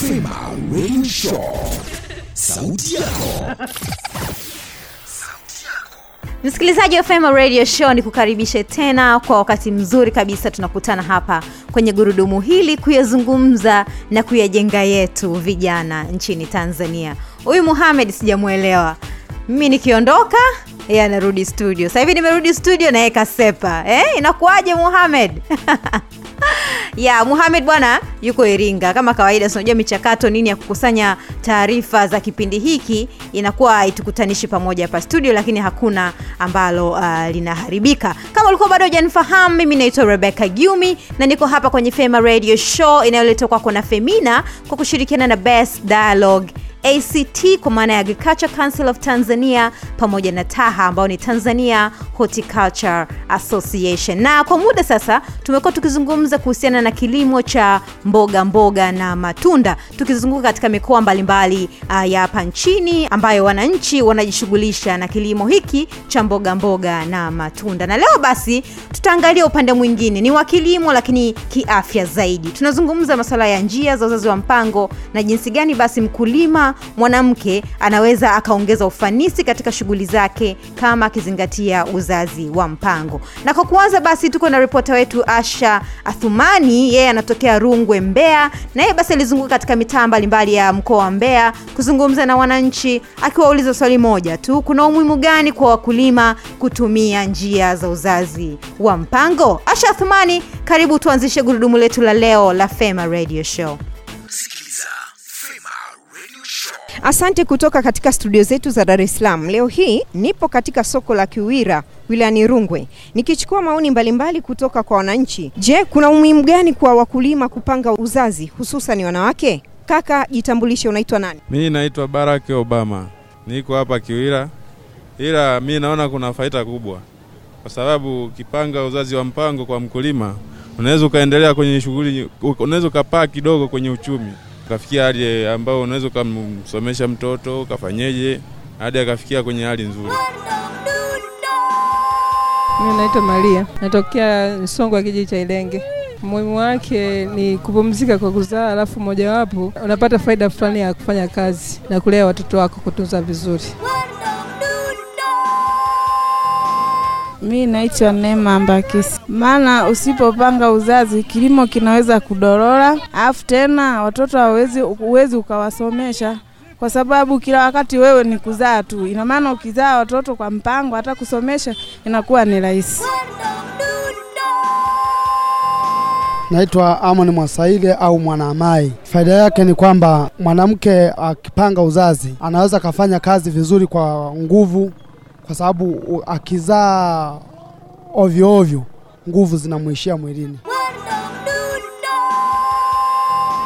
Fema Radio Show. Sauti yako. msikilizaji wa fema radio show ni kukaribishe tena kwa wakati mzuri kabisa tunakutana hapa kwenye gurudumu hili kuyazungumza na kuyajenga yetu vijana nchini tanzania. Huyu muhamed sijamwelewa. Mimi nikiondoka yeye anarudi studio. Sasa hivi nimerudi studio na yeye kasepa. Eh, inakuwaje muhamed ya muhamed bwana yuko iringa. Kama kawaida unajua michakato nini ya kukusanya taarifa za kipindi hiki inakuwa itukutanishi pamoja hapa studio lakini hakuna ambalo uh, linaharibika. Kama ulikuwa bado hujanifahamu mimi naitwa rebecca giumi na niko hapa kwenye fema radio show inayoletwa kwako na femina kwa kushirikiana na best dialogue act kwa maana ya agriculture council of tanzania pamoja na taha ambao ni tanzania horticulture association. Na kwa muda sasa tumekuwa tukizungumza kuhusiana na kilimo cha mboga mboga na matunda tukizunguka katika mikoa mbalimbali uh, ya hapa nchini ambayo wananchi wanajishughulisha na kilimo hiki cha mboga mboga na matunda. Na leo basi tutaangalia upande mwingine. Ni wa kilimo lakini kiafya zaidi. Tunazungumza masuala ya njia za uzazi wa mpango na jinsi gani basi mkulima mwanamke anaweza akaongeza ufanisi katika shughuli zake kama akizingatia uzazi wa mpango. Na kwa kuanza basi tuko na ripota wetu asha athumani. Yeye anatokea rungwe mbea na yeye basi alizunguka katika mitaa mbalimbali ya mkoa wa mbea kuzungumza na wananchi akiwauliza swali moja tu kuna umuhimu gani kwa wakulima kutumia njia za uzazi wa mpango? Asha athumani karibu tuanzishe gurudumu letu la leo la fema radio show Asante kutoka katika studio zetu za Dar es Salaam. Leo hii nipo katika soko la Kiwira wilayani Rungwe nikichukua maoni mbalimbali kutoka kwa wananchi. Je, kuna umuhimu gani kwa wakulima kupanga uzazi hususan wanawake? Kaka, jitambulishe, unaitwa nani? Mi naitwa Barack Obama, niko hapa Kiwira, ila mi naona kuna faida kubwa, kwa sababu ukipanga uzazi wa mpango kwa mkulima, unaweza ukaendelea kwenye shughuli, unaweza ukapaa kidogo kwenye uchumi, ukafikia hali ambayo unaweza ukamsomesha mtoto, ukafanyeje hadi akafikia kwenye hali nzuri. Mimi naitwa Maria, natokea Songwe, kijiji cha Ilenge. Umuhimu wake ni kupumzika kwa kuzaa, alafu mojawapo unapata faida fulani ya kufanya kazi na kulea watoto wako, kutunza vizuri. Mi naitwa Neema Mbakisi. Maana usipopanga uzazi kilimo kinaweza kudorora, alafu tena watoto hawezi uwezi ukawasomesha kwa sababu kila wakati wewe ni kuzaa tu. Ina maana ukizaa watoto kwa mpango, hata kusomesha inakuwa ni rahisi. Naitwa Amon Mwasaile au mwanamai Faida yake ni kwamba mwanamke akipanga uzazi anaweza akafanya kazi vizuri kwa nguvu, kwa sababu akizaa ovyo ovyo nguvu zinamwishia mwilini.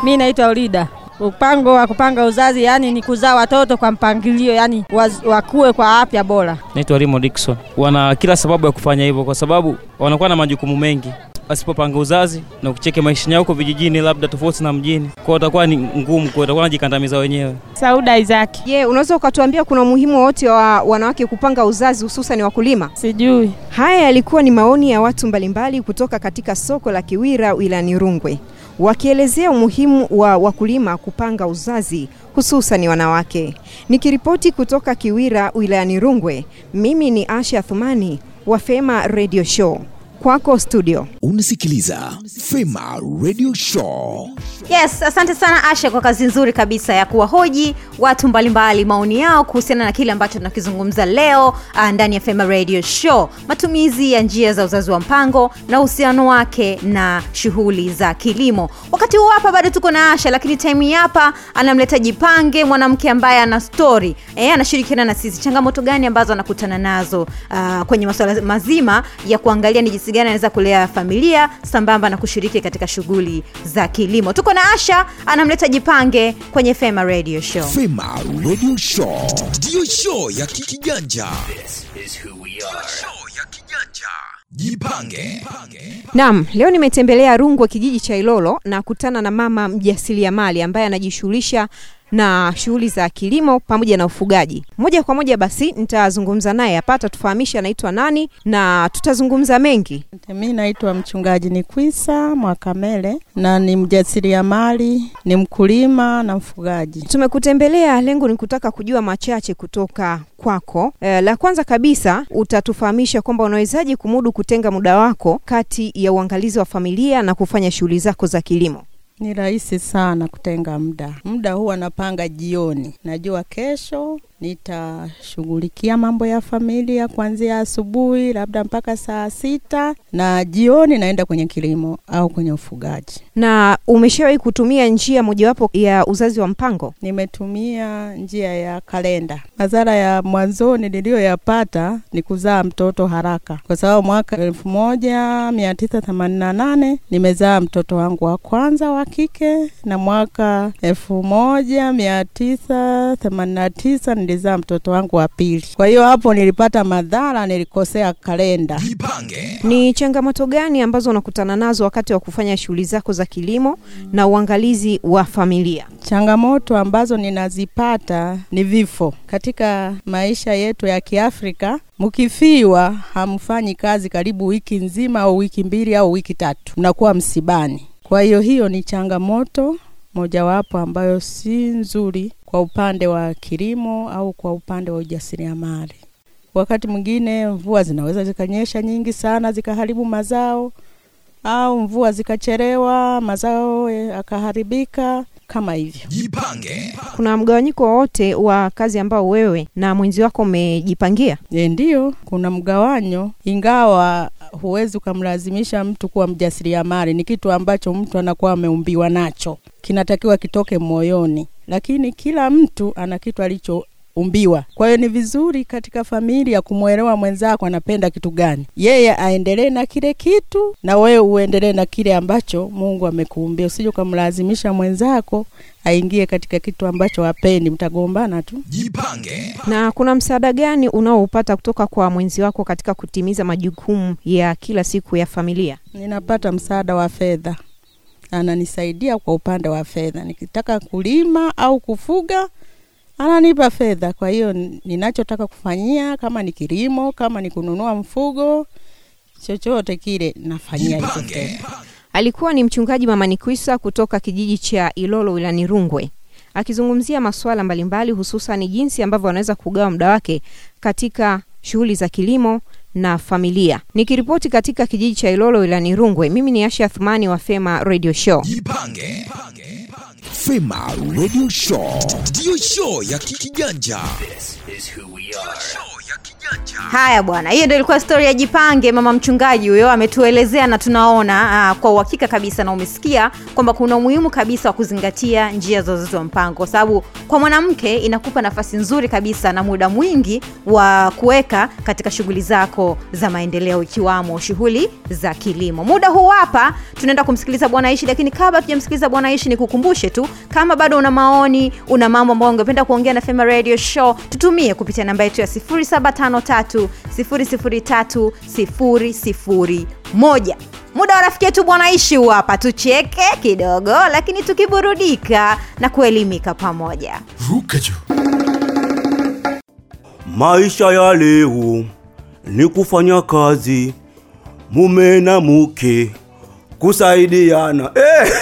Mi naitwa Ulida. Mpango wa kupanga uzazi yani ni kuzaa watoto kwa mpangilio, yani wakuwe wakue kwa afya bora. Naitwa Rimo Dikson. Wana kila sababu ya kufanya hivyo kwa sababu wanakuwa na majukumu mengi. Wasipopanga uzazi na kucheke maisha yao huko vijijini, labda tofauti na mjini, kwa utakuwa ni ngumu, kwa utakuwa anajikandamiza wenyewe. Sauda Isaki. Je, unaweza ukatuambia kuna umuhimu wowote wa wanawake kupanga uzazi hususan wakulima? Sijui. Haya yalikuwa ni maoni ya watu mbalimbali kutoka katika soko la Kiwira wilayani Rungwe wakielezea umuhimu wa wakulima kupanga uzazi hususan wanawake. Nikiripoti kutoka Kiwira wilayani Rungwe, mimi ni Asha Thumani wa Fema Radio Show. Kwako studio. Unasikiliza Fema Radio Show. yes asante sana asha kwa kazi nzuri kabisa ya kuwahoji watu mbalimbali maoni yao kuhusiana na kile ambacho tunakizungumza leo ah, ndani ya fema radio show matumizi ya njia za uzazi wa mpango na uhusiano wake na shughuli za kilimo wakati huu hapa bado tuko na asha lakini time hapa anamleta jipange mwanamke ambaye ana stori e, anashirikiana na sisi changamoto gani ambazo anakutana nazo uh, kwenye masuala mazima ya kuangalia ni jinsi gani anaweza kulea familia sambamba na kushiriki katika shughuli za kilimo tuko na asha anamleta jipange kwenye fema radio show Fema Radio Show. Ndiyo show ya kijanja. Show ya kijanja. Jipange. Naam, leo nimetembelea Rungwe kijiji cha Ilolo na kutana na mama mjasiriamali ambaye anajishughulisha na shughuli za kilimo pamoja na ufugaji. Moja kwa moja basi nitazungumza naye hapa, atatufahamisha anaitwa nani na tutazungumza mengi. Mi naitwa mchungaji Nikwisa Mwakamele na ni mjasiriamali, ni mkulima na mfugaji. Tumekutembelea, lengo ni kutaka kujua machache kutoka kwako. E, la kwanza kabisa utatufahamisha kwamba unawezaje kumudu kutenga muda wako kati ya uangalizi wa familia na kufanya shughuli zako za kilimo. Ni rahisi sana kutenga muda. Muda huwa napanga jioni, najua kesho nitashughulikia mambo ya familia kuanzia asubuhi labda mpaka saa sita na jioni naenda kwenye kilimo au kwenye ufugaji. Na umeshawahi kutumia njia mojawapo ya uzazi wa mpango? Nimetumia njia ya kalenda. Madhara ya mwanzoni niliyoyapata ni kuzaa mtoto haraka, kwa sababu mwaka elfu moja mia tisa themanini na nane nimezaa mtoto wangu wa kwanza wa kike, na mwaka elfu moja mia tisa themanini na tisa nilizaa mtoto wangu wa pili. Kwa hiyo hapo nilipata madhara, nilikosea kalenda. Ni changamoto gani ambazo unakutana nazo wakati wa kufanya shughuli zako za kilimo na uangalizi wa familia? Changamoto ambazo ninazipata ni vifo. Katika maisha yetu ya Kiafrika, mkifiwa hamfanyi kazi karibu wiki nzima au wiki mbili au wiki tatu, mnakuwa msibani. Kwa hiyo hiyo ni changamoto mojawapo ambayo si nzuri kwa upande wa kilimo au kwa upande wa ujasiriamali. Wakati mwingine mvua zinaweza zikanyesha nyingi sana zikaharibu mazao, au mvua zikachelewa mazao yakaharibika kama hivyo. Jipange. Kuna mgawanyiko wowote wa kazi ambao wewe na mwenzi wako umejipangia? E, ndiyo kuna mgawanyo, ingawa huwezi ukamlazimisha mtu kuwa mjasiriamali. Ni kitu ambacho mtu anakuwa ameumbiwa nacho, kinatakiwa kitoke moyoni, lakini kila mtu ana kitu alicho umbiwa. Kwa hiyo ni vizuri katika familia kumwelewa mwenzako anapenda kitu gani, yeye aendelee na kile kitu na wewe uendelee na kile ambacho Mungu amekuumbia. Usije ukamlazimisha mwenzako aingie katika kitu ambacho hapendi, mtagombana tu. Jipange. Na kuna msaada gani unaoupata kutoka kwa mwenzi wako katika kutimiza majukumu ya kila siku ya familia? Ninapata msaada wa fedha, ananisaidia kwa upande wa fedha. Nikitaka kulima au kufuga ananipa fedha. Kwa hiyo ninachotaka kufanyia, kama ni kilimo, kama ni kununua mfugo, chochote kile nafanyia hicho. Alikuwa ni mchungaji Mama Nikwisa kutoka kijiji cha Ilolo wilani Rungwe akizungumzia masuala mbalimbali, hususan jinsi ambavyo anaweza kugawa muda wake katika shughuli za kilimo na familia. Nikiripoti katika kijiji cha Ilolo wilani Rungwe, mimi ni Asha Athumani wa Fema Radio Show. Jipange. Fema Radio Show ndiyo show ya kikijanja. Haya bwana, hiyo ndio ilikuwa stori ya Jipange. Mama mchungaji huyo ametuelezea na tunaona aa, kwa uhakika kabisa na umesikia kwamba kuna umuhimu kabisa wa kuzingatia njia uzazi wa mpango, kwa sababu kwa mwanamke inakupa nafasi nzuri kabisa na muda mwingi wa kuweka katika shughuli zako za maendeleo, ikiwamo shughuli za kilimo. Muda huu hapa tunaenda kumsikiliza Bwana Ishi, lakini kabla tujamsikiliza Bwana Ishi, nikukumbushe tu kama bado una maoni, una mambo ambayo ungependa kuongea na Fema Radio Show, tutumie kupitia namba yetu ya 0753 003 001. Muda wa rafiki yetu Bwana Ishi hapa, tucheke kidogo, lakini tukiburudika na kuelimika pamoja. Ruka juu. Maisha ya leo ni kufanya kazi, mume na mke, kusaidiana eh.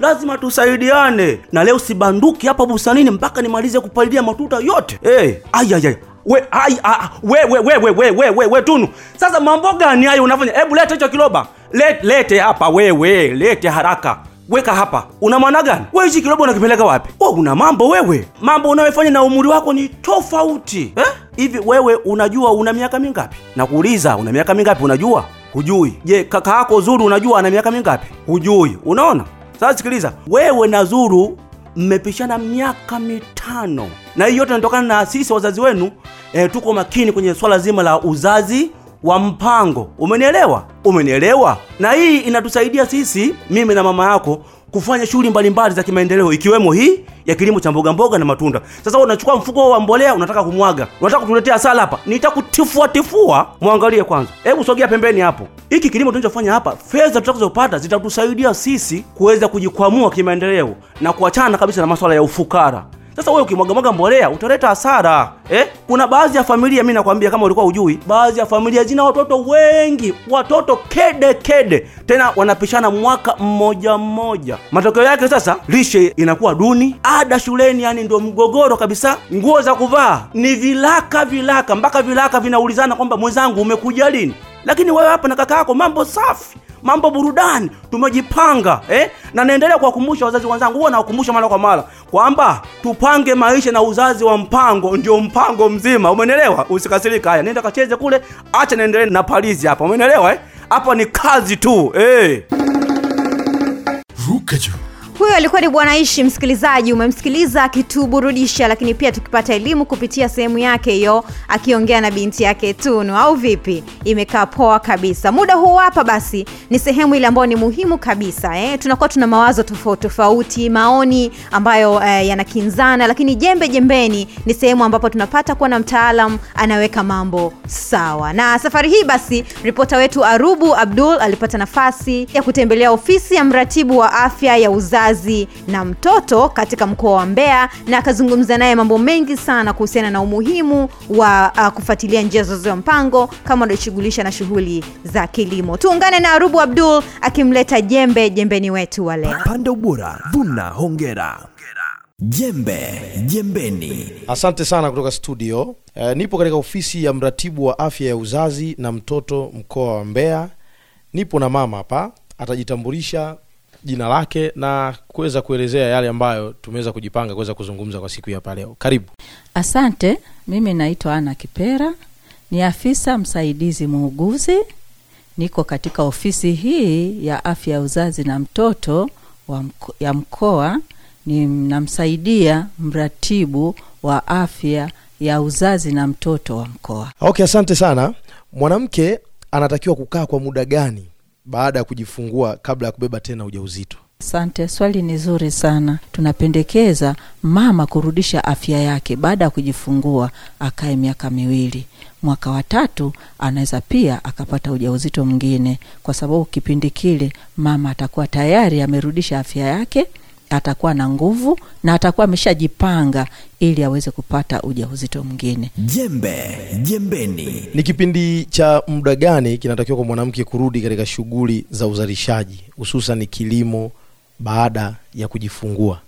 lazima tusaidiane, na leo sibanduki hapa busanini mpaka nimalize kupalilia matuta yote eh. Ayayay, we, ay, a, we, we, we, we, we, we, we, we Tunu, sasa mambo gani hayo unafanya? Hebu lete hicho kiloba, lete, lete hapa wewe, lete haraka weka hapa. Una maana gani? Wewe hichi kiloba unakipeleka wapi? Wewe una mambo wewe, mambo unayofanya na umri wako ni tofauti eh? Hivi wewe unajua una miaka mingapi? Nakuuliza, una miaka mingapi? Unajua? Hujui. Je, kaka yako Zuru unajua ana miaka mingapi? Hujui. Unaona? Sasa sikiliza, wewe na Zuru mmepishana miaka mitano, na hii yote inatokana na sisi wazazi wenu eh, tuko makini kwenye swala zima la uzazi wa mpango. Umenielewa? Umenielewa? Na hii inatusaidia sisi mimi na mama yako kufanya shughuli mbalimbali za kimaendeleo ikiwemo hii ya kilimo cha mboga mboga na matunda. Sasa unachukua mfuko wa mbolea unataka kumwaga. Unataka kutuletea sala hapa. Nitakutifua tifua. Mwangalie kwanza. Hebu sogea pembeni hapo. Hiki kilimo tunachofanya hapa fedha tutakazopata zitatusaidia sisi kuweza kujikwamua kimaendeleo na kuachana kabisa na masuala ya ufukara sasa wewe ukimwagamwaga mbolea utaleta hasara. Eh? kuna baadhi ya familia mi nakwambia kama ulikuwa ujui baadhi ya familia zina watoto wengi watoto kede kede. Tena wanapishana mwaka mmoja mmoja. Matokeo yake sasa lishe inakuwa duni ada shuleni yani ndio mgogoro kabisa. Nguo za kuvaa ni vilaka vilaka mpaka vilaka vinaulizana kwamba mwenzangu umekuja lini lakini wewe hapa na kaka yako mambo safi mambo burudani tumejipanga eh? na naendelea kuwakumbusha wazazi wenzangu huwa nawakumbusha mara kwa mara kwamba tupange maisha na uzazi wa mpango ndio mpango mzima umenelewa usikasirika haya nenda kacheze kule acha naendelee na palizi hapa umenelewa eh? hapa ni kazi tu eh. ruka juu huyo alikuwa ni bwana ishi msikilizaji umemsikiliza akituburudisha lakini pia tukipata elimu kupitia sehemu yake hiyo akiongea na binti yake tunu. Au vipi? Imekaa poa kabisa. Muda huu hapa basi ni sehemu ile ambayo ni muhimu kabisa eh? tunakuwa tuna mawazo tofauti tofauti maoni ambayo eh, yanakinzana lakini jembe jembeni ni sehemu ambapo tunapata kuwa na mtaalam anaweka mambo sawa. Na safari hii basi ripota wetu arubu abdul alipata nafasi ya kutembelea ofisi ya mratibu wa afya ya uzazi na mtoto katika mkoa wa mbeya na akazungumza naye mambo mengi sana kuhusiana na umuhimu wa uh, kufuatilia njia zozote za mpango kama unaoshughulisha na shughuli za kilimo. Tuungane na arubu abdul akimleta jembe. Jembeni wetu wa leo. Panda ubora vuna hongera. Jembe jembeni. Asante sana kutoka studio. E, nipo katika ofisi ya mratibu wa afya ya uzazi na mtoto mkoa wa mbeya. Nipo na mama hapa atajitambulisha jina lake na kuweza kuelezea yale ambayo tumeweza kujipanga kuweza kuzungumza kwa siku ya hapa leo karibu Asante, mimi naitwa Ana Kipera, ni afisa msaidizi muuguzi. Niko katika ofisi hii ya afya ya uzazi na mtoto wa mko, ya mkoa. Ninamsaidia mratibu wa afya ya uzazi na mtoto wa mkoa. okay asante sana mwanamke anatakiwa kukaa kwa muda gani baada ya kujifungua kabla ya kubeba tena ujauzito Asante, swali ni zuri sana. Tunapendekeza mama kurudisha afya yake baada ya kujifungua, akae miaka miwili. Mwaka wa tatu anaweza pia akapata ujauzito mwingine, kwa sababu kipindi kile mama atakuwa tayari amerudisha afya yake, atakuwa na nguvu na atakuwa ameshajipanga ili aweze kupata ujauzito mwingine. jembe jembeni. Ni kipindi cha muda gani kinatakiwa kwa mwanamke kurudi katika shughuli za uzalishaji hususan kilimo baada ya kujifungua?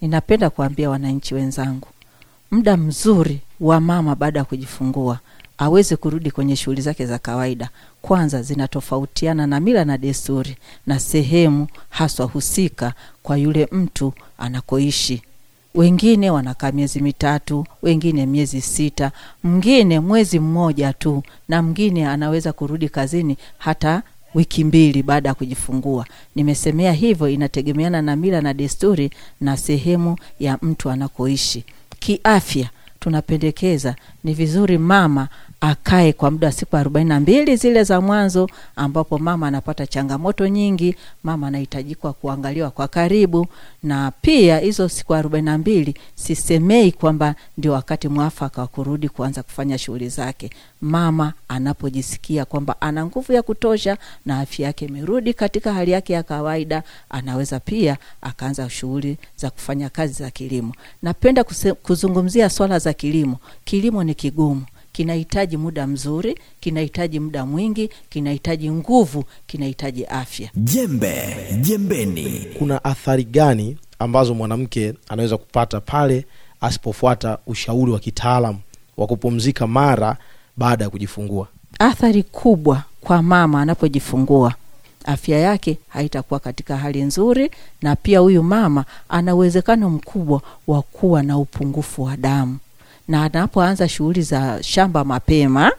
Ninapenda kuambia wananchi wenzangu, muda mzuri wa mama baada ya kujifungua aweze kurudi kwenye shughuli zake za kawaida, kwanza zinatofautiana na mila na desturi na sehemu haswa husika kwa yule mtu anakoishi. Wengine wanakaa miezi mitatu, wengine miezi sita, mwingine mwezi mmoja tu, na mwingine anaweza kurudi kazini hata wiki mbili baada ya kujifungua. Nimesemea hivyo, inategemeana na mila na desturi na sehemu ya mtu anakoishi. Kiafya tunapendekeza ni vizuri mama akae kwa muda wa siku arobaini na mbili zile za mwanzo, ambapo mama anapata changamoto nyingi, mama anahitajikwa kuangaliwa kwa karibu, na pia hizo siku arobaini na mbili sisemei kwamba ndio wakati mwafaka wa kurudi kuanza kufanya shughuli zake. Mama anapojisikia kwamba ana nguvu ya kutosha na afya yake imerudi katika hali yake ya kawaida, anaweza pia akaanza shughuli za kufanya kazi za kilimo. Napenda kuse, kuzungumzia swala za kilimo. Kilimo ni kigumu. Kinahitaji muda mzuri, kinahitaji muda mwingi, kinahitaji nguvu, kinahitaji afya. jembe jembeni. Kuna athari gani ambazo mwanamke anaweza kupata pale asipofuata ushauri wa kitaalam wa kupumzika mara baada ya kujifungua? Athari kubwa kwa mama anapojifungua, afya yake haitakuwa katika hali nzuri, na pia huyu mama ana uwezekano mkubwa wa kuwa na upungufu wa damu, na anapoanza shughuli za shamba mapema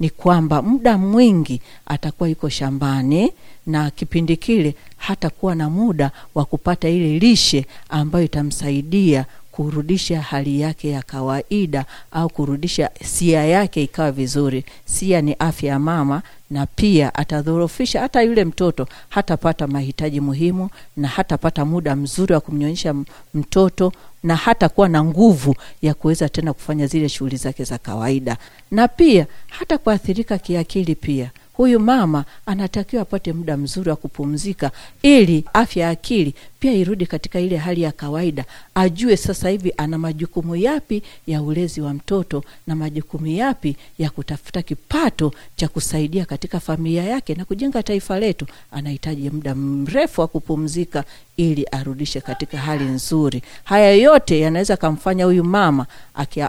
ni kwamba muda mwingi atakuwa yuko shambani na kipindi kile hatakuwa na muda wa kupata ile lishe ambayo itamsaidia kurudisha hali yake ya kawaida au kurudisha sia yake ikawa vizuri. Sia ni afya ya mama, na pia atadhorofisha hata yule mtoto, hatapata mahitaji muhimu na hatapata muda mzuri wa kumnyonyesha mtoto na hata kuwa na nguvu ya kuweza tena kufanya zile shughuli zake za kawaida, na pia hata kuathirika kiakili pia huyu mama anatakiwa apate muda mzuri wa kupumzika ili afya ya akili pia irudi katika ile hali ya kawaida, ajue sasa hivi ana majukumu yapi ya ulezi wa mtoto na majukumu yapi ya kutafuta kipato cha kusaidia katika familia yake na kujenga taifa letu. Anahitaji muda mrefu wa kupumzika ili arudishe katika hali nzuri. Haya yote yanaweza kamfanya huyu mama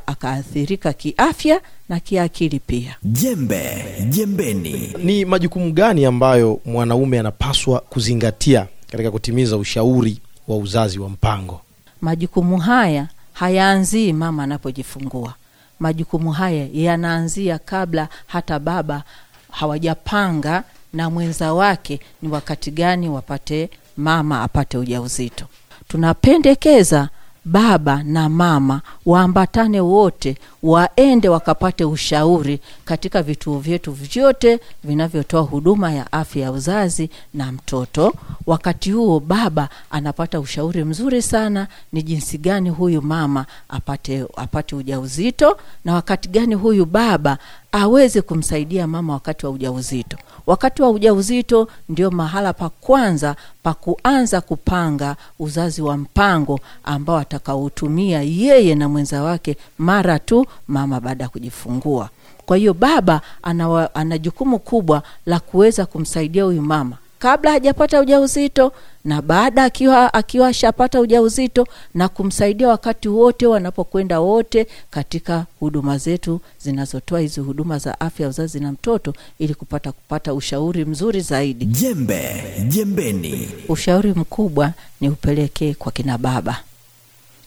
akaathirika kiafya na kiakili pia. Jembe jembeni. Ni majukumu gani ambayo mwanaume anapaswa kuzingatia katika kutimiza ushauri wa uzazi wa mpango? Majukumu haya hayaanzii mama anapojifungua. Majukumu haya yanaanzia kabla hata baba hawajapanga na mwenza wake ni wakati gani wapate mama apate ujauzito. Tunapendekeza baba na mama waambatane wote, waende wakapate ushauri katika vituo vyetu vyote vinavyotoa huduma ya afya ya uzazi na mtoto. Wakati huo baba anapata ushauri mzuri sana, ni jinsi gani huyu mama apate, apate ujauzito na wakati gani huyu baba aweze kumsaidia mama wakati wa ujauzito. Wakati wa ujauzito ndio mahala pa kwanza pa kuanza kupanga uzazi wa mpango ambao atakaotumia yeye na mwenza wake mara tu mama baada ya kujifungua. Kwa hiyo baba ana, jukumu kubwa la kuweza kumsaidia huyu mama kabla hajapata ujauzito na baada akiwa akiwa ashapata ujauzito na kumsaidia wakati wote wanapokwenda wote katika huduma zetu zinazotoa hizi huduma za afya ya uzazi na mtoto ili kupata kupata ushauri mzuri zaidi. Jembe jembeni. Ushauri mkubwa ni upelekee kwa kina baba.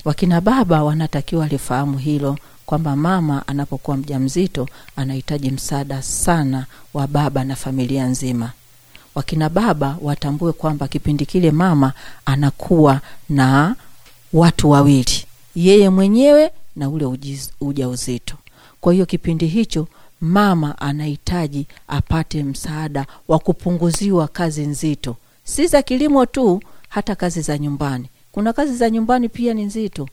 Wakina baba wanatakiwa lifahamu hilo kwamba mama anapokuwa mjamzito anahitaji msaada sana wa baba na familia nzima. Wakina baba watambue kwamba kipindi kile mama anakuwa na watu wawili, yeye mwenyewe na ule uja ujauzito. Kwa hiyo kipindi hicho mama anahitaji apate msaada wa kupunguziwa kazi nzito, si za kilimo tu, hata kazi za nyumbani. Kuna kazi za nyumbani pia ni nzito.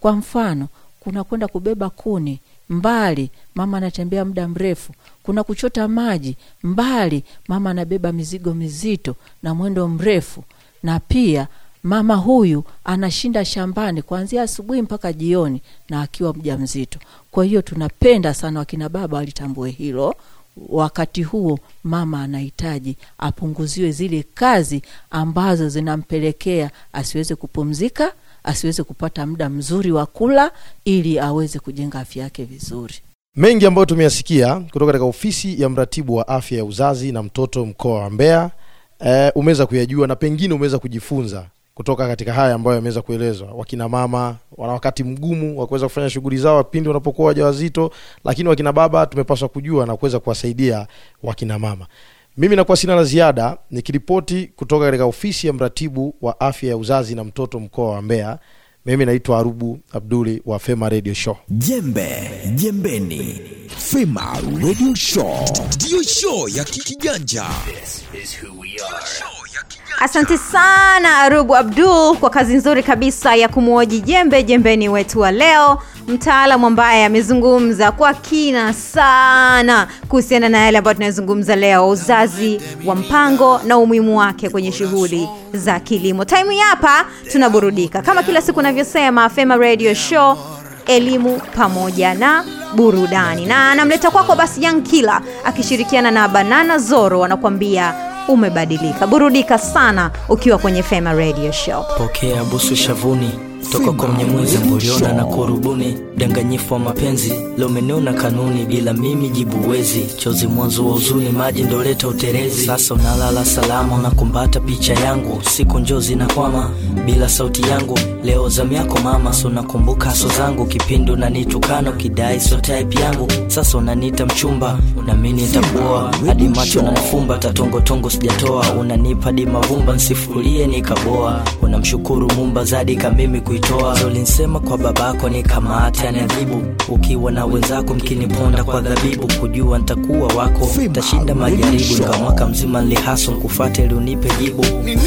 Kwa mfano, kuna kwenda kubeba kuni mbali, mama anatembea muda mrefu. Kuna kuchota maji mbali, mama anabeba mizigo mizito na mwendo mrefu, na pia mama huyu anashinda shambani kuanzia asubuhi mpaka jioni na akiwa mjamzito. Kwa hiyo tunapenda sana wakina baba walitambue hilo. Wakati huo mama anahitaji apunguziwe zile kazi ambazo zinampelekea asiweze kupumzika, asiweze kupata muda mzuri wa kula, ili aweze kujenga afya yake vizuri. Mengi ambayo tumeyasikia kutoka katika ofisi ya mratibu wa afya ya uzazi na mtoto mkoa wa Mbeya e, umeweza kuyajua na pengine umeweza kujifunza kutoka katika haya ambayo yameweza kuelezwa. Wakina mama wana wakati mgumu wa kuweza kufanya shughuli zao pindi wanapokuwa wajawazito, lakini wakina baba tumepaswa kujua na kuweza kuwasaidia wakina mama. Mimi nakuwa sina la ziada nikiripoti kutoka katika ofisi ya mratibu wa afya ya uzazi na mtoto mkoa wa Mbeya. Mimi naitwa Arubu Abduli wa Fema Radio Show. Jembe jembeni. Fema Radio Show ndiyo show ya kikiganja. Asante sana Arubu Abdul kwa kazi nzuri kabisa ya kumwoji jembe jembeni wetu wa leo, mtaalamu ambaye amezungumza kwa kina sana kuhusiana na yale ambayo tunayozungumza leo, uzazi wa mpango na umuhimu wake kwenye shughuli za kilimo. Taimu hapa tunaburudika. Kama kila siku navyosema, Fema Radio Show, elimu pamoja na burudani, na anamleta kwako basi Young Killer akishirikiana na Banana Zoro wanakuambia umebadilika. Burudika sana ukiwa kwenye Fema Radio Show. pokea busu shavuni toka kwa mnyemwezi mbuliona na kurubuni danganyifu wa mapenzi lomeneona kanuni bila mimi jibu wezi chozi mwanzo wa uzuni maji ndoleta uterezi sasa unalala salama unakumbata picha yangu. Siku njozi na kwama bila sauti yangu. Leo zamu yako mama so nakumbuka so zangu? Kipindi unanitukana ukidai so type yangu. Sasa unaniita mchumba nami nitakuoa. Hadi macho nanifumba tatongotongo sijatoa. Unanipa di mavumba nsifulie nikaboa. Unamshukuru mumba zadi kamimi kuitu kuitoa ulinsema kwa babako ni kamati anadhibu ukiwa na wenzako mkiniponda kwa dhabibu. Kujua ntakuwa wako tashinda majaribu. nkamwaka mwaka mzima nlihaso nkufate liunipe jibu. Ni nini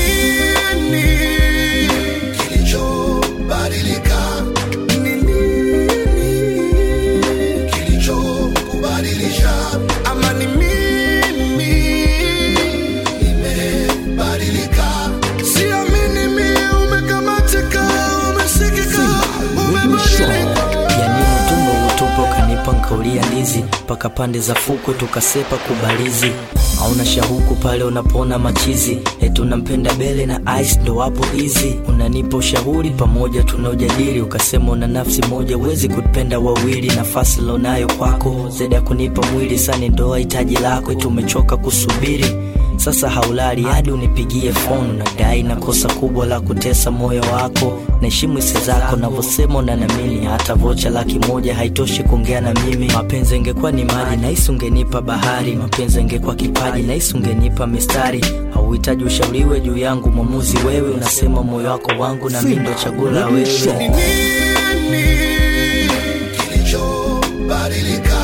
mpaka pande za fukwe tukasepa kubalizi auna shahuku pale unapona machizi. Etu nampenda bele na ice ndo wapo hizi. Unanipa ushauri pamoja tunaojadili. Ukasema una nafsi moja uwezi kupenda wawili. Nafasi lonayo kwako zaidi ya kunipa mwili. Sani ndoa hitaji lako tumechoka umechoka kusubiri. Sasa haulali hadi unipigie fon nadai na kosa kubwa la kutesa moyo wako naheshimu hisia zako navyosema unanamini hata vocha laki moja haitoshi kuongea na mimi. Mapenzi ingekuwa ni maji nahisi ungenipa bahari. Mapenzi ingekuwa kipaji nahisi ungenipa mistari. Hauhitaji ushauriwe juu yangu mwamuzi wewe. Unasema moyo wako wangu na mimi ndo chaguo la wewe. Nini kilichobadilika.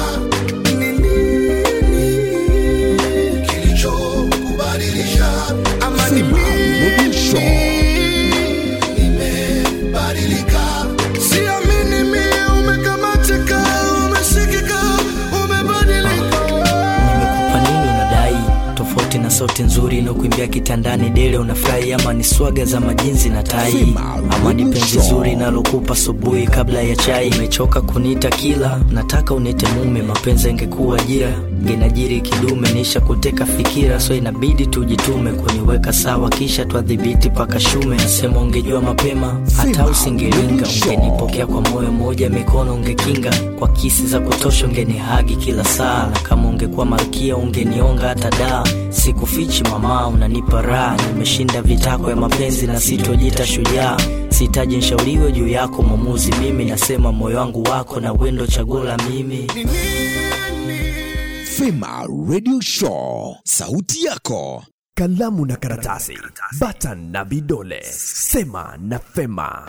Ni nini kilichokubadilisha. Ama ni mimi sauti nzuri inakuimbia kitandani dele unafurahi ama ni swaga za majinzi na tai? Ama ni penzi zuri nalokupa asubuhi kabla ya chai? Umechoka kuniita kila nataka unite mume mapenzi angekuwa ajira ngenajiri kidume nisha kuteka fikira so inabidi tujitume kuniweka sawa kisha twadhibiti paka shume. Nasema ungejua mapema hata usingelinga ungenipokea kwa moyo moja mikono ungekinga. Kwa kisi za kutosha ungenihagi kila saa. Na kama ungekuwa malkia ungenionga hata daa. Sikufichi mama unanipa raha. Nimeshinda vitako ya mapenzi na sitojita shujaa. Sitaji nshauriwe juu yako mwamuzi. Mimi nasema moyo wangu wako na wendo chagula mimi. Mimi Fema Radio Show, sauti yako. Kalamu na karatasi, batan na vidole, sema na Fema.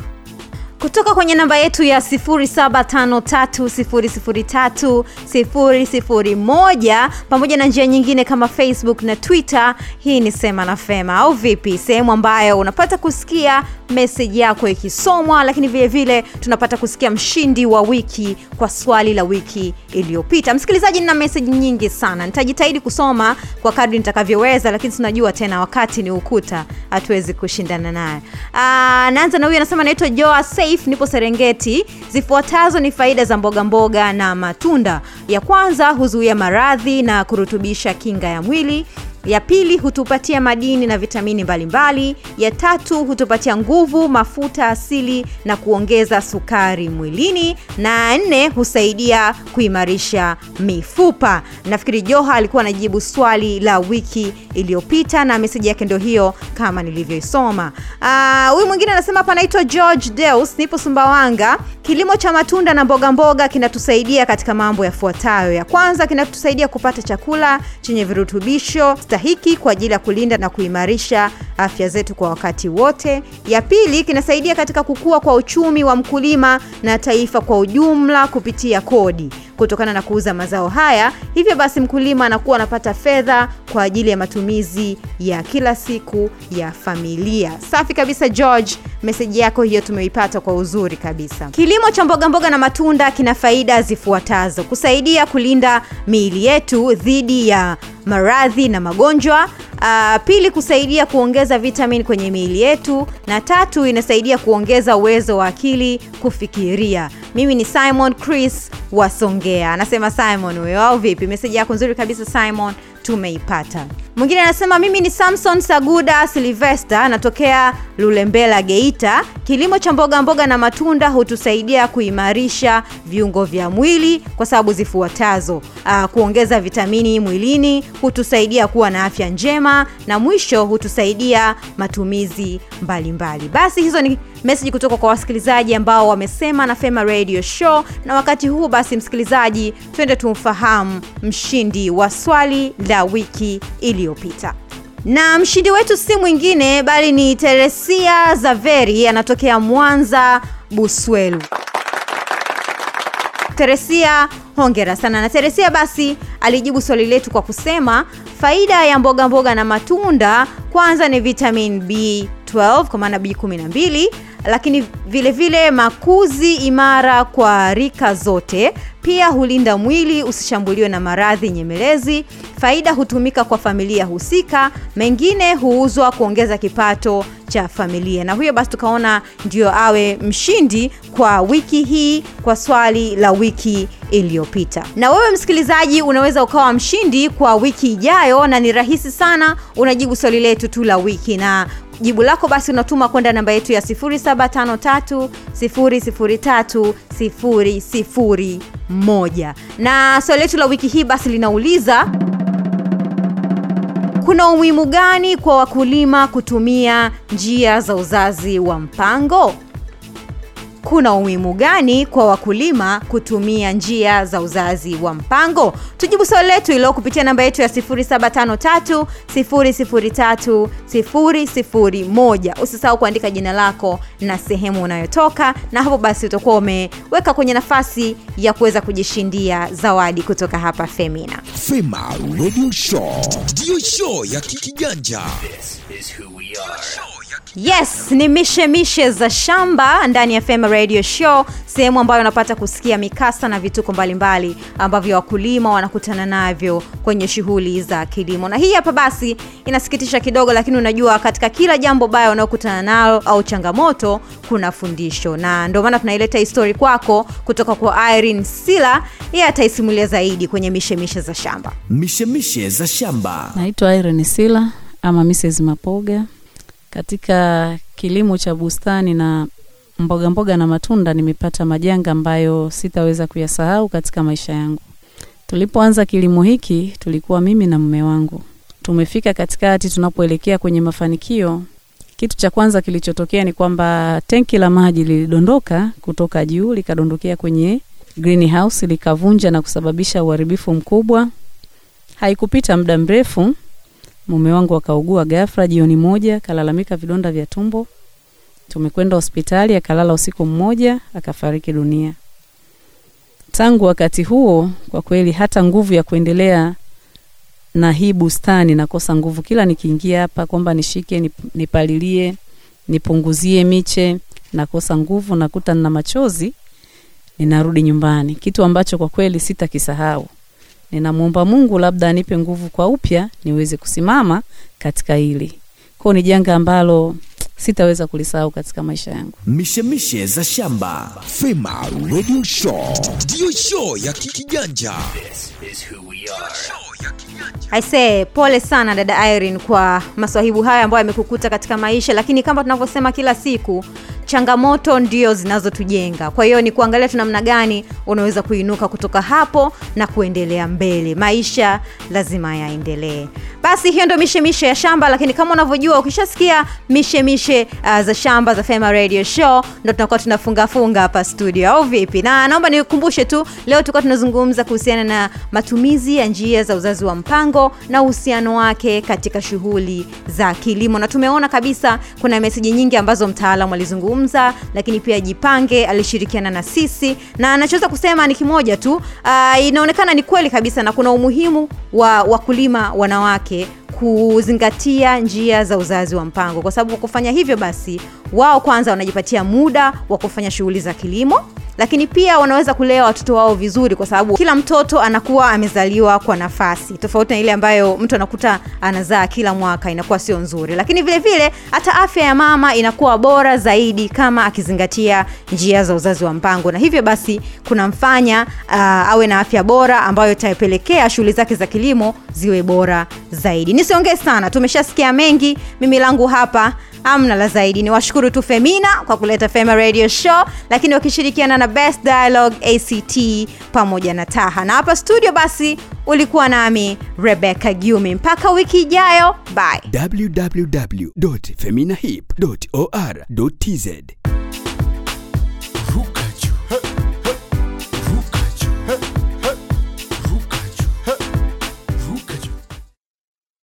Kutoka kwenye namba yetu ya 0753003001 pamoja na njia nyingine kama facebook na twitter hii ni sema na fema. Au vipi? Sehemu ambayo unapata kusikia meseji yako ikisomwa lakini vile vile tunapata kusikia mshindi wa wiki kwa swali la wiki iliyopita. Msikilizaji nina meseji nyingi sana. Nitajitahidi kusoma kwa kadri nitakavyoweza lakini tunajua tena wakati ni ukuta hatuwezi kushindana naye. Ah, naanza na huyu anasema naitwa joa safe nipo serengeti. Zifuatazo ni faida za mboga mboga na matunda. Ya kwanza huzuia maradhi na kurutubisha kinga ya mwili ya pili hutupatia madini na vitamini mbalimbali. Mbali. ya tatu hutupatia nguvu mafuta asili na kuongeza sukari mwilini. Na nne husaidia kuimarisha mifupa. Nafikiri joha alikuwa anajibu swali la wiki iliyopita na meseji yake ndio hiyo kama nilivyoisoma. Ah, huyu mwingine anasema hapa anaitwa george deus nipo sumbawanga. Kilimo cha matunda na mboga mboga kinatusaidia katika mambo yafuatayo. Ya kwanza kinatusaidia kupata chakula chenye virutubisho stahiki kwa ajili ya kulinda na kuimarisha afya zetu kwa wakati wote. Ya pili kinasaidia katika kukua kwa uchumi wa mkulima na taifa kwa ujumla kupitia kodi. Kutokana na kuuza mazao haya hivyo basi mkulima anakuwa anapata fedha kwa ajili ya matumizi ya kila siku ya familia. Safi kabisa george. Meseji yako hiyo tumeipata kwa uzuri kabisa. Kilimo cha mboga mboga na matunda kina faida zifuatazo. Kusaidia kulinda miili yetu dhidi ya maradhi na magonjwa uh, pili kusaidia kuongeza vitamin kwenye miili yetu. Na tatu inasaidia kuongeza uwezo wa akili kufikiria. Mimi ni simon chris wasongea anasema simon huyo au vipi? Meseji yako nzuri kabisa simon tumeipata mwingine anasema mimi ni samson saguda Silvesta, anatokea lulembela geita. Kilimo cha mboga mboga na matunda hutusaidia kuimarisha viungo vya mwili kwa sababu zifuatazo. Uh, kuongeza vitamini mwilini hutusaidia kuwa na afya njema na mwisho hutusaidia matumizi mbalimbali. Mbali. basi hizo ni meseji kutoka kwa wasikilizaji ambao wamesema na fema radio show. Na wakati huu basi msikilizaji twende tumfahamu mshindi wa swali la wiki iliyopita. Na mshindi wetu si mwingine bali ni teresia zaveri anatokea mwanza buswelu. Teresia hongera sana. Na teresia basi alijibu swali letu kwa kusema faida ya mboga mboga na matunda kwanza ni vitamin b12 kwa maana b12 lakini vilevile vile makuzi imara kwa rika zote. Pia hulinda mwili usishambuliwe na maradhi nyemelezi. Faida hutumika kwa familia husika. Mengine huuzwa kuongeza kipato cha familia. Na huyo basi tukaona ndio awe mshindi kwa wiki hii kwa swali la wiki iliyopita. Na wewe msikilizaji unaweza ukawa mshindi kwa wiki ijayo na ni rahisi sana. Unajibu swali letu tu la wiki. Na jibu lako basi unatuma kwenda namba yetu ya 753 na swali letu la wiki hii basi linauliza kuna umuhimu gani kwa wakulima kutumia njia za uzazi wa mpango kuna umuhimu gani kwa wakulima kutumia njia za uzazi wa mpango? Tujibu swali letu ilo kupitia namba yetu ya 753 usisahau kuandika jina lako na sehemu unayotoka na hapo basi utakuwa umeweka kwenye nafasi ya kuweza kujishindia zawadi kutoka hapa femina. Fema Radio Show. Show ya kikiganja. Yes ni mishe mishe za shamba ndani ya fema radio show sehemu ambayo unapata kusikia mikasa na vituko mbalimbali ambavyo wakulima wanakutana navyo kwenye shughuli za kilimo. Na hii hapa basi inasikitisha kidogo lakini unajua katika kila jambo baya unaokutana nalo au changamoto kuna fundisho. Na ndio maana tunaileta histori kwako kutoka kwa irene sila yeye ataisimulia zaidi kwenye mishemishe za shamba. Mishemishe za shamba. Naitwa irene sila ama mrs mapoga katika kilimo cha bustani na mboga mboga na matunda nimepata majanga ambayo sitaweza kuyasahau katika maisha yangu. Tulipoanza kilimo hiki tulikuwa mimi na mume wangu. Tumefika katikati tunapoelekea kwenye mafanikio kitu cha kwanza kilichotokea ni kwamba tenki la maji lilidondoka kutoka juu likadondokea kwenye greenhouse likavunja na kusababisha uharibifu mkubwa. Haikupita muda mrefu mume wangu akaugua ghafla jioni moja kalalamika vidonda vya tumbo. Tumekwenda hospitali akalala usiku mmoja akafariki dunia. Tangu wakati huo kwa kweli hata nguvu ya kuendelea na hii bustani nakosa nguvu. Kila nikiingia hapa kwamba nishike nipalilie nipunguzie miche nakosa nguvu nakuta nina machozi ninarudi nyumbani. Kitu ambacho kwa kweli sitakisahau ninamwomba mungu labda anipe nguvu kwa upya niweze kusimama katika hili. Kwao ni janga ambalo sitaweza kulisahau katika maisha yangu. Mishemishe za shamba. Fema Radio Show. Ndiyo show ya kikiganja. aisee pole sana dada irene kwa maswahibu haya ambayo yamekukuta katika maisha lakini kama tunavyosema kila siku changamoto ndio zinazotujenga. Kwa hiyo ni kuangalia tu namna gani unaweza kuinuka kutoka hapo na kuendelea mbele. Maisha lazima yaendelee. Basi hiyo ndio mishemishe ya shamba lakini kama unavyojua ukishasikia mishemishe uh, za shamba za fema radio show ndo tunakuwa tunafungafunga hapa studio. Au vipi? Na naomba nikumbushe tu leo tulikuwa tunazungumza kuhusiana na matumizi ya njia za uzazi wa mpango na uhusiano wake katika shughuli za kilimo. Na tumeona kabisa kuna meseji nyingi ambazo mtaalamu alizungumza lakini pia jipange alishirikiana na sisi. Na anachoweza kusema ni kimoja tu uh, inaonekana ni kweli kabisa na kuna umuhimu wa wakulima wanawake kuzingatia njia za uzazi wa mpango. Kwa sababu kwa kufanya hivyo basi wao kwanza wanajipatia muda wa kufanya shughuli za kilimo lakini pia wanaweza kulea watoto wao vizuri kwa sababu kila mtoto anakuwa amezaliwa kwa nafasi. Tofauti na ile ambayo mtu anakuta anazaa kila mwaka inakuwa sio nzuri. Lakini vile vile hata afya ya mama inakuwa bora zaidi kama akizingatia njia za uzazi wa mpango. Na hivyo basi kunamfanya uh, awe na afya bora ambayo itapelekea shughuli zake za kilimo ziwe bora zaidi. Nisiongee sana tumeshasikia mengi. Mimi langu hapa amna la zaidi. Ni washukuru tu femina kwa kuleta fema radio show. Lakini wakishirikiana na best dialogue act pamoja na taha. Na hapa studio basi ulikuwa nami rebecca gyumi. Mpaka wiki ijayo bye. www.feminahip.or.tz